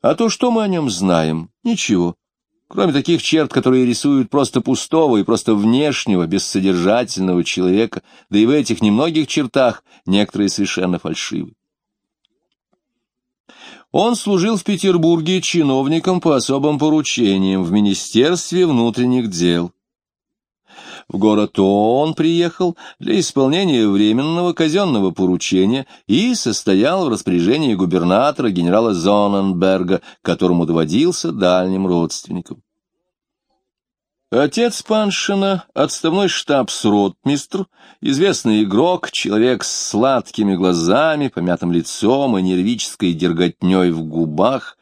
А то, что мы о нем знаем? Ничего. Кроме таких черт, которые рисуют просто пустого и просто внешнего, бессодержательного человека, да и в этих немногих чертах некоторые совершенно фальшивы. Он служил в Петербурге чиновником по особым поручениям в Министерстве внутренних дел. В город он приехал для исполнения временного казенного поручения и состоял в распоряжении губернатора генерала Зоненберга, которому доводился дальним родственником. Отец Паншина, отставной штабс-ротмистр, известный игрок, человек с сладкими глазами, помятым лицом и нервической дерготней в губах,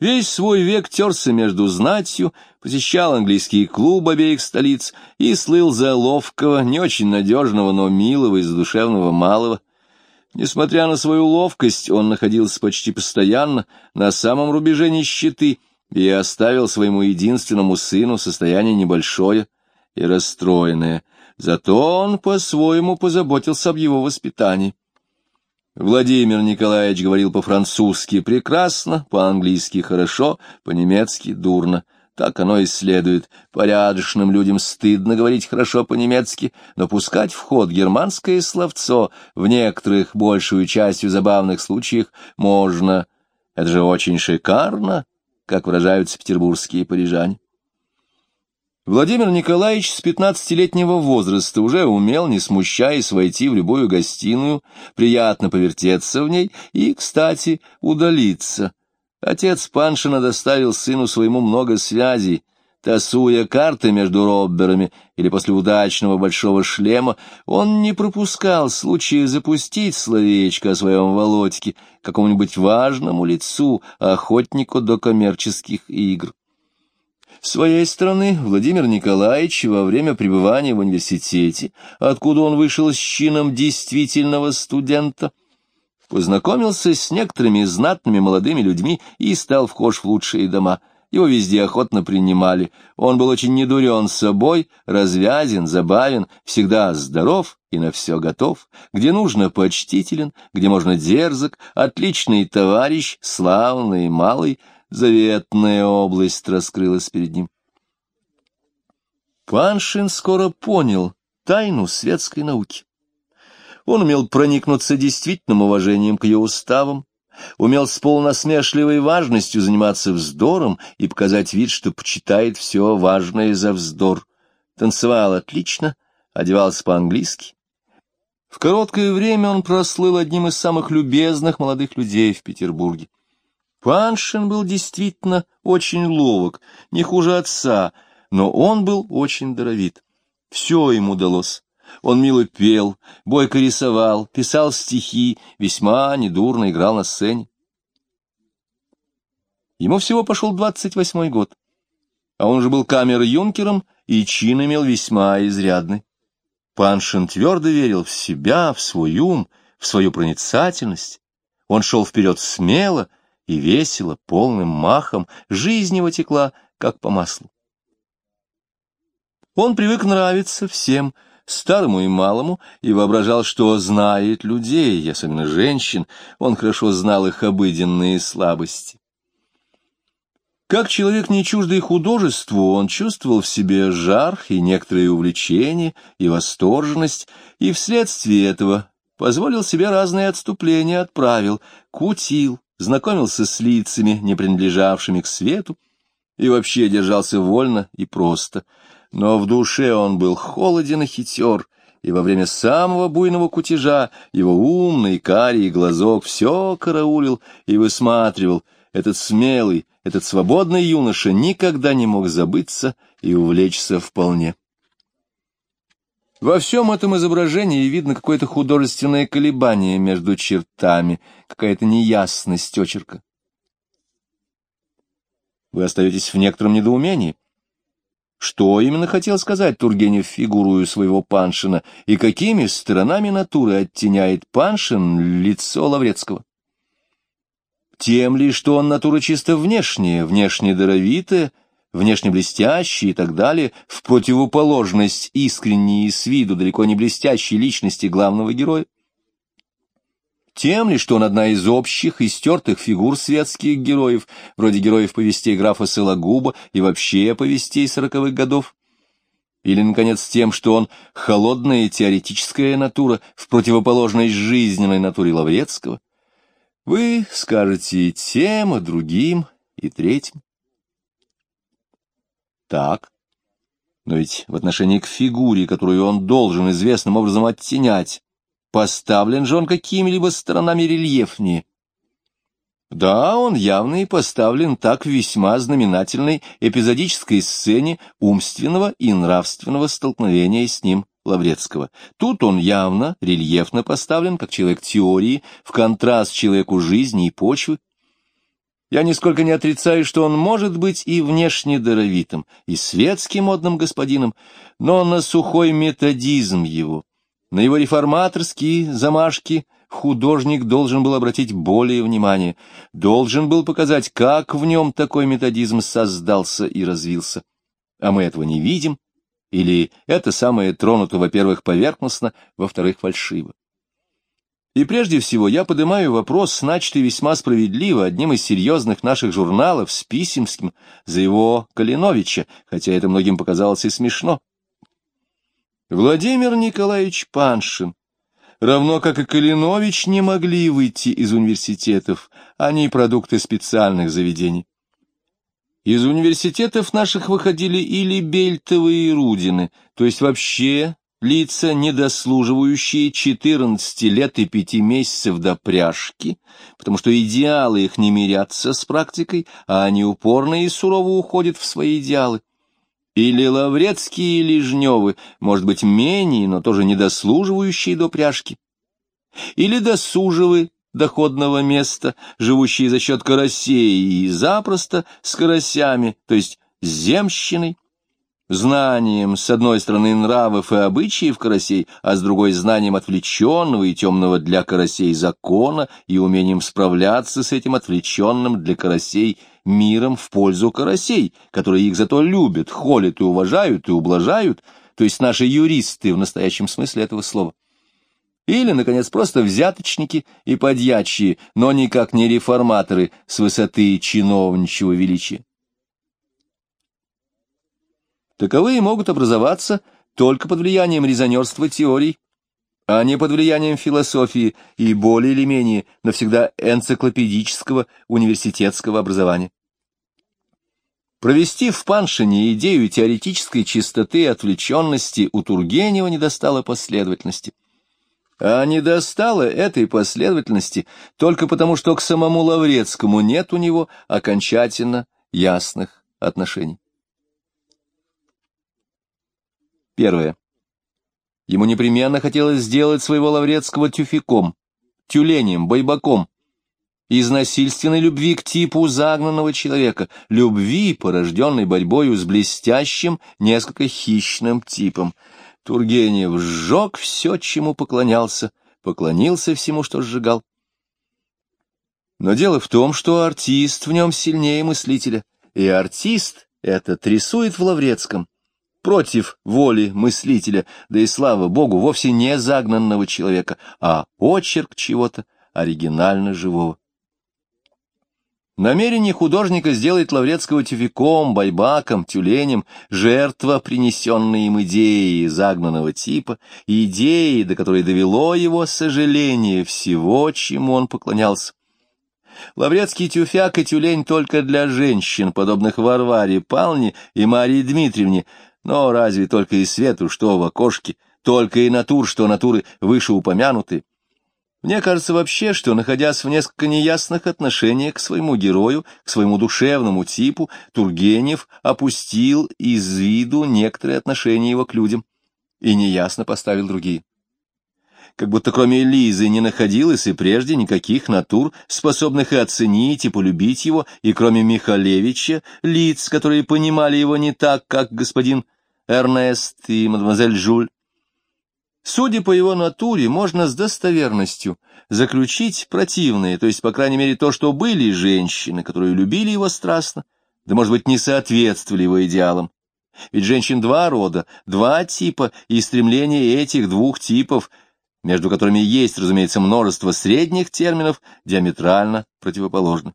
Весь свой век терся между знатью, посещал английские клубы обеих столиц и слыл за ловкого, не очень надежного, но милого и задушевного малого. Несмотря на свою ловкость, он находился почти постоянно на самом рубеже нищеты и оставил своему единственному сыну состояние небольшое и расстроенное. Зато он по-своему позаботился об его воспитании. Владимир Николаевич говорил по-французски прекрасно, по-английски хорошо, по-немецки дурно. Так оно и следует. Порядочным людям стыдно говорить хорошо по-немецки, но пускать в ход германское словцо в некоторых большую частью забавных случаях можно. Это же очень шикарно, как выражаются петербургские парижане. Владимир Николаевич с пятнадцатилетнего возраста уже умел, не смущаясь, войти в любую гостиную, приятно повертеться в ней и, кстати, удалиться. Отец Паншина доставил сыну своему много связей, тасуя карты между робберами или после удачного большого шлема, он не пропускал случая запустить словечко о своем Володьке какому-нибудь важному лицу, охотнику до коммерческих игр. С своей стороны, Владимир Николаевич во время пребывания в университете, откуда он вышел с чином действительного студента, познакомился с некоторыми знатными молодыми людьми и стал вхож в лучшие дома. Его везде охотно принимали. Он был очень недурен собой, развязен, забавен, всегда здоров и на все готов, где нужно почтителен, где можно дерзок, отличный товарищ, славный, малый — заветная область раскрылась перед ним. Паншин скоро понял тайну светской науки. Он умел проникнуться действительным уважением к ее уставам, умел с полносмешливой важностью заниматься вздором и показать вид, что почитает все важное за вздор. Танцевал отлично, одевался по-английски. В короткое время он прослыл одним из самых любезных молодых людей в Петербурге. Паншин был действительно очень ловок, не хуже отца, но он был очень даровит. Все ему удалось. Он мило пел, бойко рисовал, писал стихи, весьма недурно играл на сцене. Ему всего пошел двадцать восьмой год, а он уже был камер-юнкером и чин имел весьма изрядный. Паншин твердо верил в себя, в свой ум, в свою проницательность. Он шел вперед смело, и весело, полным махом, жизнь его текла, как по маслу. Он привык нравиться всем, старому и малому, и воображал, что знает людей, особенно женщин, он хорошо знал их обыденные слабости. Как человек не чуждый художеству, он чувствовал в себе жар и некоторые увлечения, и восторженность, и вследствие этого позволил себе разные отступления от правил, кутил, знакомился с лицами, не принадлежавшими к свету, и вообще держался вольно и просто. Но в душе он был холоден и хитер, и во время самого буйного кутежа его умный карий глазок все караулил и высматривал. Этот смелый, этот свободный юноша никогда не мог забыться и увлечься вполне. Во всем этом изображении видно какое-то художественное колебание между чертами, какая-то неясность очерка. Вы остаетесь в некотором недоумении. Что именно хотел сказать Тургенев фигурую своего Паншина, и какими сторонами натуры оттеняет Паншин лицо Лаврецкого? Тем ли, что он натура чисто внешняя, внешне даровитая, внешне блестящий и так далее, в противоположность искренней и с виду далеко не блестящей личности главного героя. Тем ли, что он одна из общих и стертых фигур светских героев, вроде героев повестей графа Сологуба и вообще повестей сороковых годов? Или, наконец, тем, что он холодная теоретическая натура в противоположность жизненной натуре Лаврецкого? Вы скажете тем, и другим, и третьим. Так. Но ведь в отношении к фигуре, которую он должен известным образом оттенять, поставлен же он какими-либо сторонами рельефнее. Да, он явно и поставлен так в весьма знаменательной эпизодической сцене умственного и нравственного столкновения с ним Лаврецкого. Тут он явно, рельефно поставлен, как человек теории, в контраст человеку жизни и почвы. Я нисколько не отрицаю, что он может быть и внешне даровитым, и светским модным господином, но на сухой методизм его, на его реформаторские замашки художник должен был обратить более внимание, должен был показать, как в нем такой методизм создался и развился. А мы этого не видим, или это самое тронуто, во-первых, поверхностно, во-вторых, фальшиво. И прежде всего я поднимаю вопрос, начатый весьма справедливо одним из серьезных наших журналов с Писемским за его Калиновича, хотя это многим показалось и смешно. Владимир Николаевич Паншин, равно как и Калинович, не могли выйти из университетов, они продукты специальных заведений. Из университетов наших выходили или Бельтовы и Рудины, то есть вообще лица, недослуживающие 14 лет и 5 месяцев до пряжки, потому что идеалы их не мирятся с практикой, а они упорно и сурово уходят в свои идеалы. Или Лаврецкие, или Жневы, может быть, менее, но тоже недослуживающие до пряжки. Или Досужевы, доходного места, живущие за счет карасей и запросто с карасями, то есть с земщиной, знанием, с одной стороны, нравов и обычаев карасей, а с другой — знанием отвлеченного и темного для карасей закона и умением справляться с этим отвлеченным для карасей миром в пользу карасей, которые их зато любят, холят и уважают и ублажают, то есть наши юристы в настоящем смысле этого слова. Или, наконец, просто взяточники и подьячие, но никак не реформаторы с высоты чиновничьего величия. Таковые могут образоваться только под влиянием резонерства теорий, а не под влиянием философии и более или менее навсегда энциклопедического университетского образования. Провести в Паншине идею теоретической чистоты и отвлеченности у Тургенева не достало последовательности. А не достало этой последовательности только потому, что к самому Лаврецкому нет у него окончательно ясных отношений. Первое. Ему непременно хотелось сделать своего Лаврецкого тюфяком, тюленем, бойбаком, из насильственной любви к типу загнанного человека, любви, порожденной борьбою с блестящим, несколько хищным типом. Тургенев сжег все, чему поклонялся, поклонился всему, что сжигал. Но дело в том, что артист в нем сильнее мыслителя, и артист этот рисует в Лаврецком против воли мыслителя, да и, слава богу, вовсе не загнанного человека, а очерк чего-то оригинально живого. Намерение художника сделать Лаврецкого тюфяком, байбаком, тюленем, жертва, принесенной им идеи загнанного типа, идеи, до которой довело его сожаление всего, чему он поклонялся. Лаврецкий тюфяк и тюлень только для женщин, подобных Варваре Палне и Марии Дмитриевне, но разве только и свету, что в окошке, только и натур, что натуры вышеупомянуты. Мне кажется вообще, что, находясь в несколько неясных отношениях к своему герою, к своему душевному типу, Тургенев опустил из виду некоторые отношения его к людям и неясно поставил другие. Как будто кроме Лизы не находилось и прежде никаких натур, способных и оценить, и полюбить его, и кроме Михалевича, лиц, которые понимали его не так, как господин Эрнест и мадемуазель Жуль. Судя по его натуре, можно с достоверностью заключить противное, то есть, по крайней мере, то, что были женщины, которые любили его страстно, да, может быть, не соответствовали его идеалам. Ведь женщин два рода, два типа, и стремление этих двух типов между которыми есть, разумеется, множество средних терминов, диаметрально противоположны.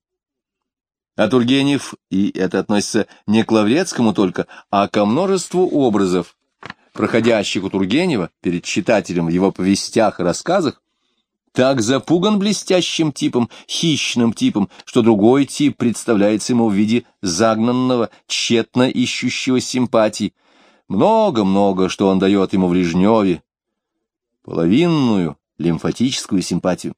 А Тургенев, и это относится не к Лаврецкому только, а ко множеству образов, проходящих у Тургенева перед читателем в его повестях и рассказах, так запуган блестящим типом, хищным типом, что другой тип представляется ему в виде загнанного, тщетно ищущего симпатий. Много-много, что он дает ему в Лежневе. Половинную лимфатическую симпатию.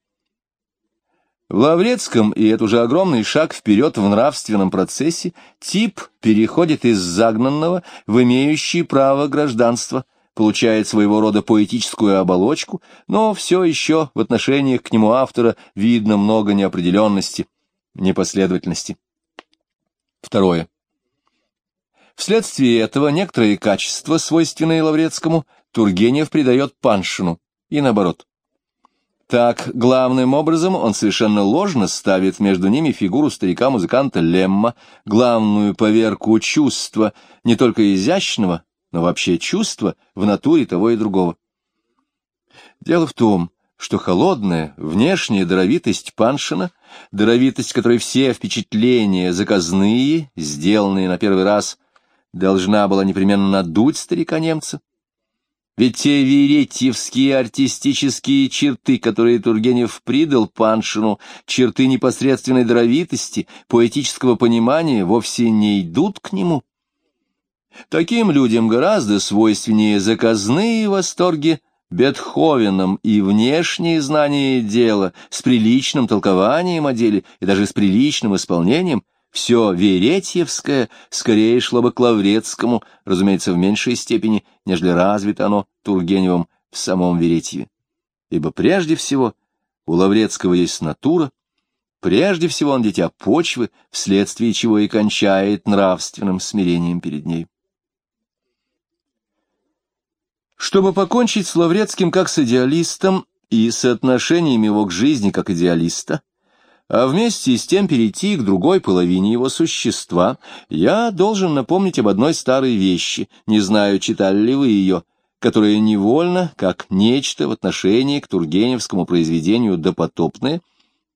В Лаврецком, и это уже огромный шаг вперед в нравственном процессе, тип переходит из загнанного в имеющий право гражданства, получает своего рода поэтическую оболочку, но все еще в отношениях к нему автора видно много неопределенности, непоследовательности. Второе. Вследствие этого некоторые качества, свойственные Лаврецкому, Тургенев придает Паншину, и наоборот. Так, главным образом, он совершенно ложно ставит между ними фигуру старика-музыканта Лемма, главную поверку чувства, не только изящного, но вообще чувства в натуре того и другого. Дело в том, что холодная внешняя даровитость Паншина, даровитость, которой все впечатления заказные, сделанные на первый раз, должна была непременно надуть старика-немца, ведь те веретьевские артистические черты, которые Тургенев придал Паншину, черты непосредственной даровитости, поэтического понимания, вовсе не идут к нему. Таким людям гораздо свойственнее заказные восторги Бетховеном и внешние знания дела с приличным толкованием о деле и даже с приличным исполнением – все Веретьевское скорее шло бы к Лаврецкому, разумеется, в меньшей степени, нежели развито оно Тургеневым в самом Веретьеве. Ибо прежде всего у Лаврецкого есть натура, прежде всего он дитя почвы, вследствие чего и кончает нравственным смирением перед ней. Чтобы покончить с Лаврецким как с идеалистом и с отношением его к жизни как идеалиста, а вместе с тем перейти к другой половине его существа, я должен напомнить об одной старой вещи, не знаю, читали ли вы ее, которая невольно, как нечто в отношении к Тургеневскому произведению «Допотопное»,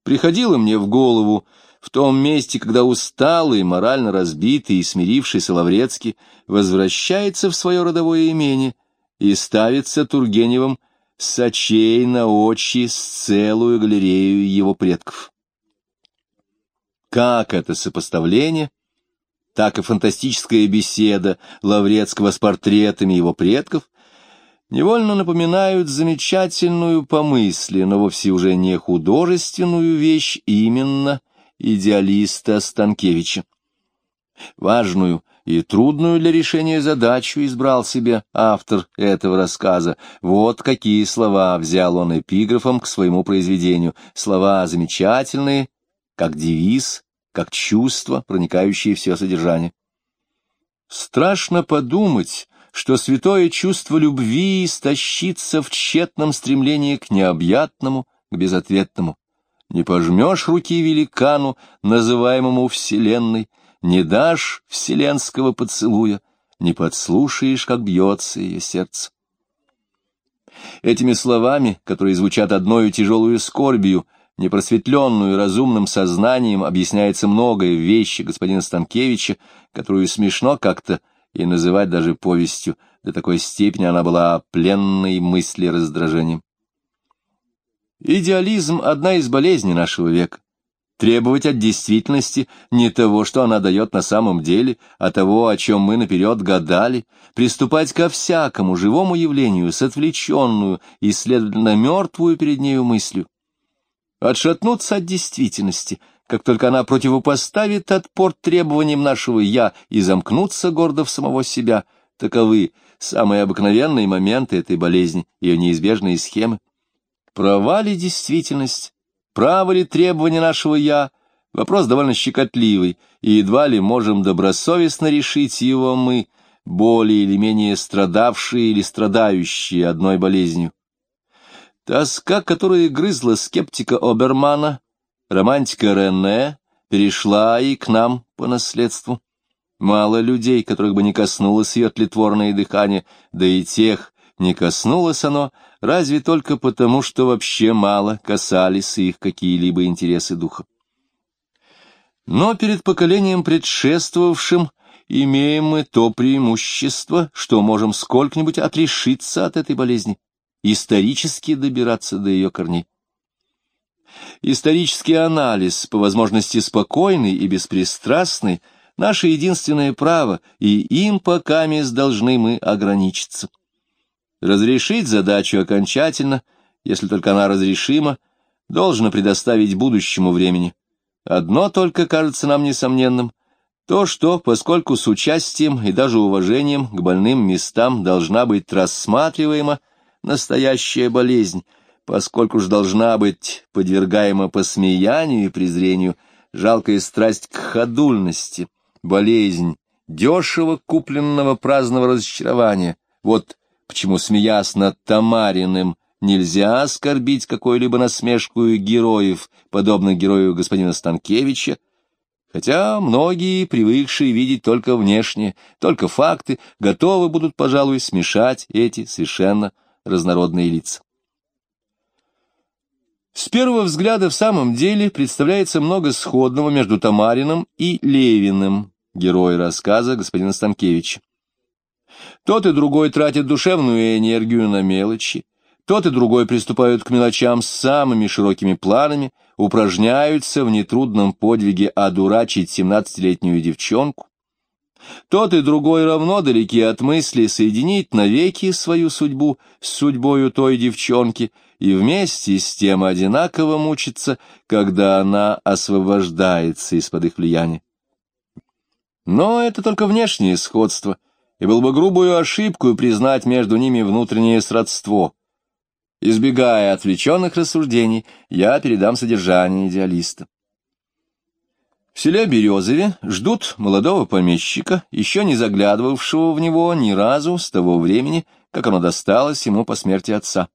приходила мне в голову в том месте, когда усталый, морально разбитый и смирившийся Лаврецкий возвращается в свое родовое имение и ставится Тургеневым сочей на очи с целую галерею его предков. Как это сопоставление, так и фантастическая беседа Лаврецкого с портретами его предков невольно напоминают замечательную по мысли, но вовсе уже не художественную вещь именно идеалиста Станкевича. Важную и трудную для решения задачу избрал себе автор этого рассказа. Вот какие слова взял он эпиграфом к своему произведению. Слова замечательные, как девиз, как чувство, проникающее все содержание. Страшно подумать, что святое чувство любви истощится в тщетном стремлении к необъятному, к безответному. Не пожмешь руки великану, называемому Вселенной, не дашь вселенского поцелуя, не подслушаешь, как бьется ее сердце. Этими словами, которые звучат одною тяжелую скорбью, непросветленную разумным сознанием объясняется многое вещи господина Станкевича, которую смешно как-то и называть даже повестью, до такой степени она была пленной мысли раздражением. Идеализм — одна из болезней нашего века. Требовать от действительности не того, что она дает на самом деле, а того, о чем мы наперед гадали, приступать ко всякому живому явлению с отвлеченную и, следовательно, мертвую перед нею мыслью отшатнуться от действительности, как только она противопоставит отпор требованиям нашего «я» и замкнуться гордо в самого себя. Таковы самые обыкновенные моменты этой болезни, ее неизбежные схемы. Права ли действительность, право ли требования нашего «я» — вопрос довольно щекотливый, и едва ли можем добросовестно решить его мы, более или менее страдавшие или страдающие одной болезнью. Тоска, которая грызла скептика Обермана, романтика Рене, перешла и к нам по наследству. Мало людей, которых бы не коснулось ее тлетворное дыхание, да и тех не коснулось оно, разве только потому, что вообще мало касались их какие-либо интересы духа. Но перед поколением предшествовавшим имеем мы то преимущество, что можем сколько-нибудь отрешиться от этой болезни, исторически добираться до ее корней. Исторический анализ, по возможности спокойный и беспристрастный, наше единственное право, и им пока мисс должны мы ограничиться. Разрешить задачу окончательно, если только она разрешима, должно предоставить будущему времени. Одно только кажется нам несомненным, то, что, поскольку с участием и даже уважением к больным местам должна быть рассматриваема настоящая болезнь, поскольку же должна быть подвергаема посмеянию и презрению жалкая страсть к ходульности, болезнь дешево купленного праздного разочарования. Вот почему, смеясь над Тамариным, нельзя оскорбить какой-либо насмешку героев, подобно герою господина Станкевича, хотя многие, привыкшие видеть только внешние, только факты, готовы будут, пожалуй, смешать эти совершенно разнородные лица. С первого взгляда в самом деле представляется много сходного между Тамариным и Левиным, герой рассказа господина Станкевича. Тот и другой тратят душевную энергию на мелочи, тот и другой приступают к мелочам с самыми широкими планами, упражняются в нетрудном подвиге одурачить семнадцатилетнюю девчонку, тот и другой равно далеки от мысли соединить навеки свою судьбу с судьбою той девчонки и вместе с тем одинаково мучиться, когда она освобождается из-под их влияния. Но это только внешнее сходство, и было бы грубую ошибку признать между ними внутреннее сродство. Избегая отвлеченных рассуждений, я передам содержание идеалиста. В селе Березове ждут молодого помещика, еще не заглядывавшего в него ни разу с того времени, как оно досталось ему по смерти отца.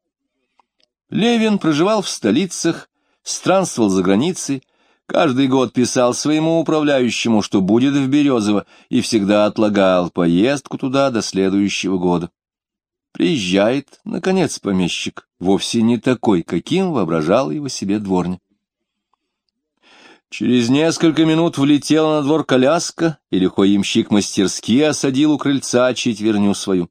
Левин проживал в столицах, странствовал за границей, каждый год писал своему управляющему, что будет в Березово, и всегда отлагал поездку туда до следующего года. Приезжает, наконец, помещик, вовсе не такой, каким воображал его себе дворня. Через несколько минут влетела на двор коляска, и лихой ямщик мастерски осадил у крыльца четверню свою.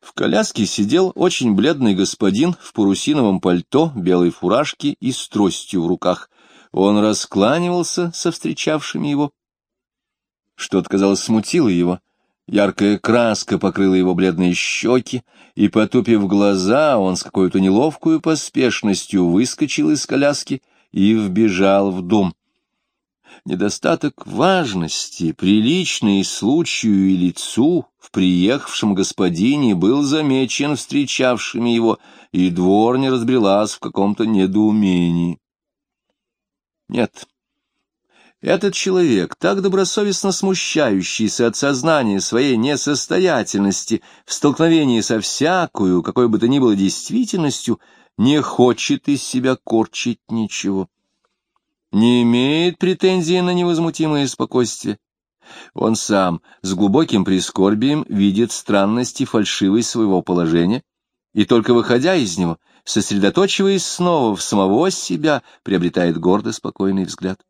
В коляске сидел очень бледный господин в парусиновом пальто, белой фуражке и с тростью в руках. Он раскланивался со встречавшими его. Что-то, казалось, смутило его. Яркая краска покрыла его бледные щеки, и, потупив глаза, он с какой-то неловкой поспешностью выскочил из коляски и вбежал в дом. Недостаток важности, приличный случаю и лицу в приехавшем господине был замечен встречавшими его, и дворня разбрелась в каком-то недоумении. Нет, этот человек, так добросовестно смущающийся от сознания своей несостоятельности в столкновении со всякую, какой бы то ни было действительностью, не хочет из себя корчить ничего, не имеет претензии на невозмутимое спокойствие. Он сам с глубоким прискорбием видит странности фальшивой своего положения, и только выходя из него, сосредоточиваясь снова в самого себя, приобретает гордо спокойный взгляд.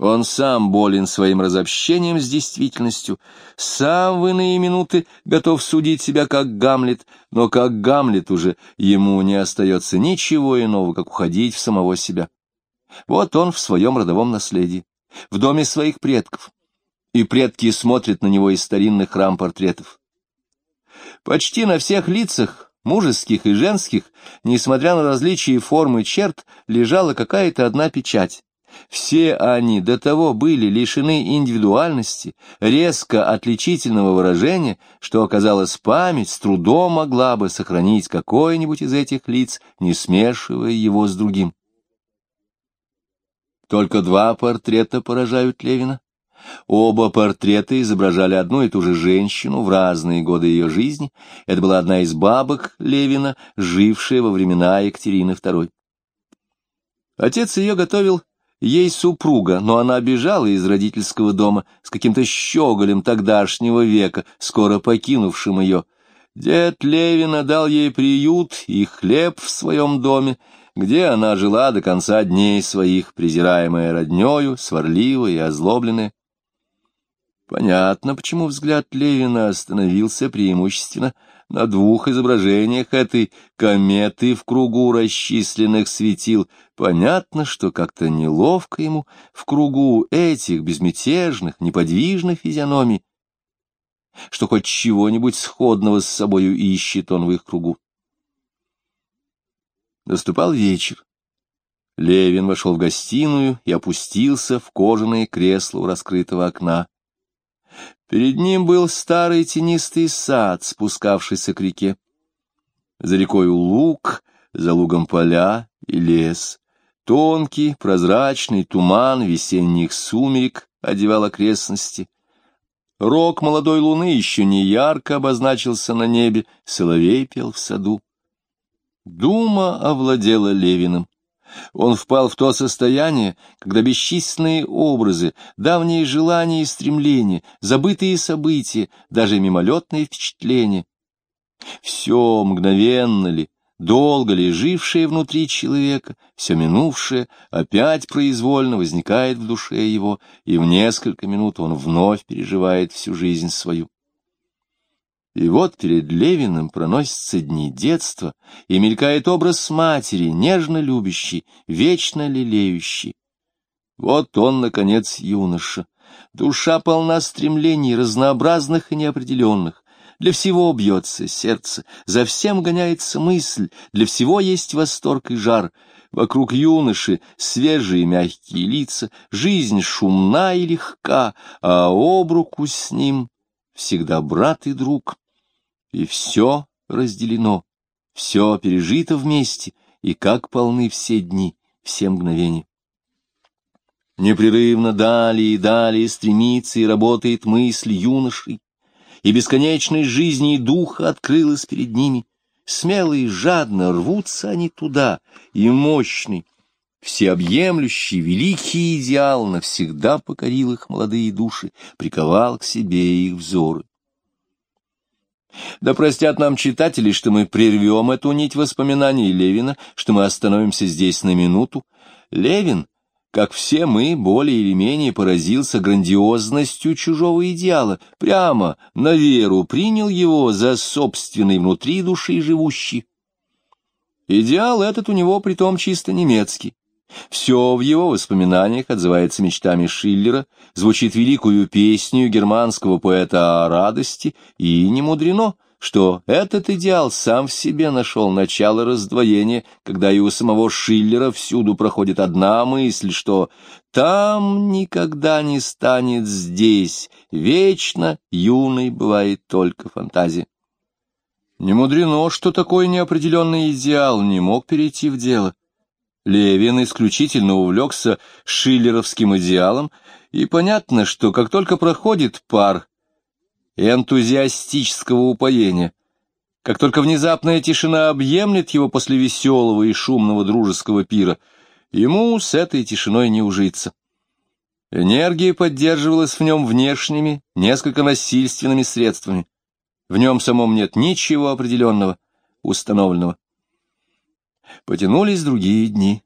Он сам болен своим разобщением с действительностью, сам в иные минуты готов судить себя как Гамлет, но как Гамлет уже ему не остается ничего иного, как уходить в самого себя. Вот он в своем родовом наследии, в доме своих предков, и предки смотрят на него из старинных рам портретов. Почти на всех лицах, мужеских и женских, несмотря на различия формы черт, лежала какая-то одна печать все они до того были лишены индивидуальности, резко отличительного выражения, что, оказалось, память с трудом могла бы сохранить какое-нибудь из этих лиц, не смешивая его с другим. Только два портрета поражают Левина. Оба портрета изображали одну и ту же женщину в разные годы ее жизни. Это была одна из бабок Левина, жившая во времена Екатерины II. Отец ее готовил Ей супруга, но она бежала из родительского дома с каким-то щеголем тогдашнего века, скоро покинувшим ее. Дед Левина дал ей приют и хлеб в своем доме, где она жила до конца дней своих, презираемая роднёю, сварливая и озлобленная. Понятно, почему взгляд Левина остановился преимущественно на двух изображениях этой кометы в кругу расчисленных светил. Понятно, что как-то неловко ему в кругу этих безмятежных, неподвижных физиономий, что хоть чего-нибудь сходного с собою ищет он в их кругу. Наступал вечер. Левин вошел в гостиную и опустился в кожаное кресло у раскрытого окна. Перед ним был старый тенистый сад, спускавшийся к реке. За рекой луг, за лугом поля и лес. Тонкий, прозрачный туман весенних сумерек одевал окрестности. Рог молодой луны еще не ярко обозначился на небе, соловей пел в саду. Дума овладела Левиным. Он впал в то состояние, когда бесчисленные образы, давние желания и стремления, забытые события, даже мимолетные впечатления, все мгновенно ли, долго ли жившее внутри человека, все минувшее, опять произвольно возникает в душе его, и в несколько минут он вновь переживает всю жизнь свою. И вот перед Левиным проносятся дни детства, и мелькает образ матери, нежно любящей, вечно лелеющей. Вот он, наконец, юноша. Душа полна стремлений, разнообразных и неопределенных. Для всего бьется сердце, за всем гоняется мысль, для всего есть восторг и жар. Вокруг юноши свежие мягкие лица, жизнь шумна и легка, а об руку с ним всегда брат и друг. И все разделено, все пережито вместе, и как полны все дни, все мгновения. Непрерывно далее и далее стремится и работает мысль юношей, и бесконечной жизни и духа открылась перед ними. Смело и жадно рвутся они туда, и мощный, всеобъемлющий, великий идеал навсегда покорил их молодые души, приковал к себе их взоры. Да простят нам читатели, что мы прервем эту нить воспоминаний Левина, что мы остановимся здесь на минуту. Левин, как все мы, более или менее поразился грандиозностью чужого идеала, прямо на веру принял его за собственный внутри души живущий. Идеал этот у него притом чисто немецкий. Все в его воспоминаниях отзывается мечтами Шиллера, звучит великую песню германского поэта о радости, и не мудрено, что этот идеал сам в себе нашел начало раздвоения, когда и у самого Шиллера всюду проходит одна мысль, что «там никогда не станет здесь, вечно юной бывает только фантазия». Не мудрено, что такой неопределенный идеал не мог перейти в дело. Левин исключительно увлекся шиллеровским идеалом, и понятно, что как только проходит пар энтузиастического упоения, как только внезапная тишина объемлет его после веселого и шумного дружеского пира, ему с этой тишиной не ужиться. Энергия поддерживалась в нем внешними, несколько насильственными средствами. В нем самом нет ничего определенного, установленного. Потянулись другие дни.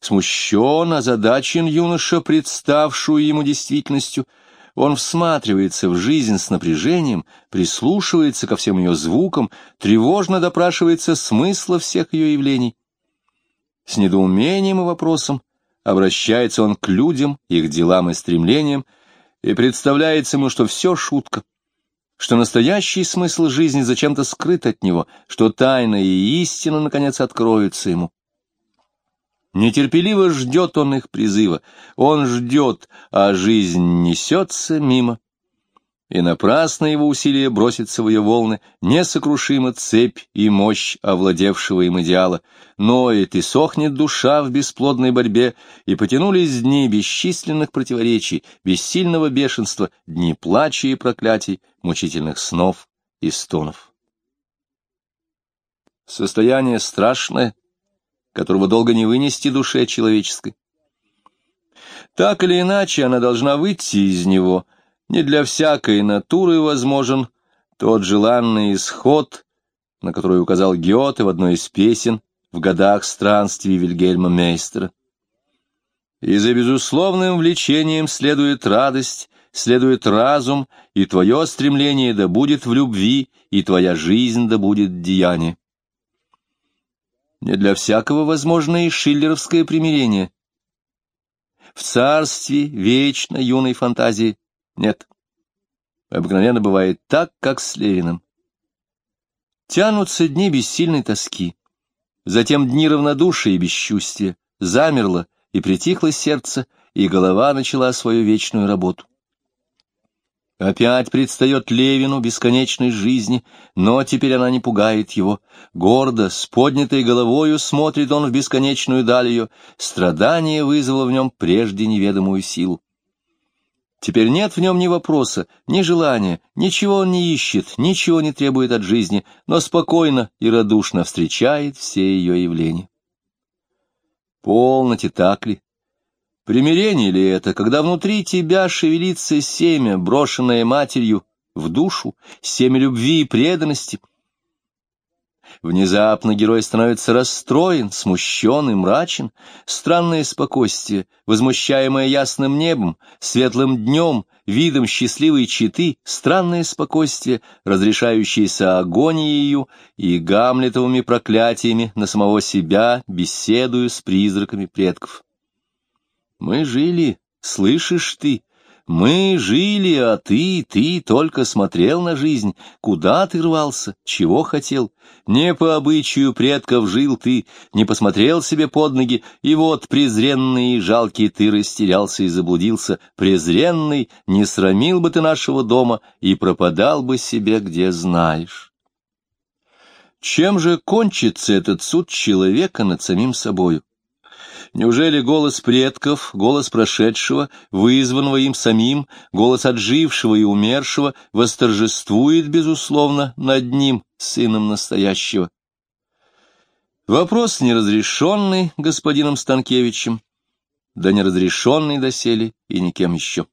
Смущен, озадачен юноша, представшую ему действительностью, он всматривается в жизнь с напряжением, прислушивается ко всем ее звукам, тревожно допрашивается смысла всех ее явлений. С недоумением и вопросом обращается он к людям, их делам и стремлениям, и представляется ему, что все шутка что настоящий смысл жизни зачем-то скрыт от него, что тайна и истина, наконец, откроются ему. Нетерпеливо ждет он их призыва, он ждет, а жизнь несется мимо и напрасно его усилия броситься в ее волны, несокрушима цепь и мощь овладевшего им идеала. Ноет и сохнет душа в бесплодной борьбе, и потянулись дни бесчисленных противоречий, бессильного бешенства, дни плача и проклятий, мучительных снов и стонов. Состояние страшное, которого долго не вынести душе человеческой. Так или иначе, она должна выйти из него — не для всякой натуры возможен Тот желанный исход, на который указал Гёте в одной из песен в годах странствий Вильгельма Мейстера. И за безусловным влечением следует радость, следует разум, и твое стремление да будет в любви, и твоя жизнь да будет деяние. Не для всякого возможно и шиллеровское примирение. В царстве вечно юной фантазии нет. Обыкновенно бывает так, как с Левиным. Тянутся дни бессильной тоски, затем дни равнодушия и бесчувствия, замерло и притихло сердце, и голова начала свою вечную работу. Опять предстает Левину бесконечной жизни, но теперь она не пугает его. Гордо, с поднятой головою смотрит он в бесконечную даль ее. Страдание вызвало в нем прежде неведомую силу. Теперь нет в нем ни вопроса, ни желания, ничего он не ищет, ничего не требует от жизни, но спокойно и радушно встречает все ее явления. Полноте так ли? Примирение ли это, когда внутри тебя шевелится семя, брошенное матерью в душу, семя любви и преданности? Внезапно герой становится расстроен, смущен и мрачен. Странное спокойствие, возмущаемое ясным небом, светлым днем, видом счастливой читы, странное спокойствие, разрешающееся агонией и гамлетовыми проклятиями на самого себя, беседуя с призраками предков. Мы жили, слышишь ты, мы жили, а ты, ты только смотрел на жизнь, куда ты рвался, чего хотел. Не по обычаю предков жил ты, не посмотрел себе под ноги, и вот презренный и жалкий ты растерялся и заблудился. Презренный, не срамил бы ты нашего дома и пропадал бы себе, где знаешь. Чем же кончится этот суд человека над самим собою? Неужели голос предков, голос прошедшего, вызванного им самим, голос отжившего и умершего, восторжествует, безусловно, над ним, сыном настоящего? Вопрос неразрешенный господином Станкевичем, да неразрешенный доселе и никем еще.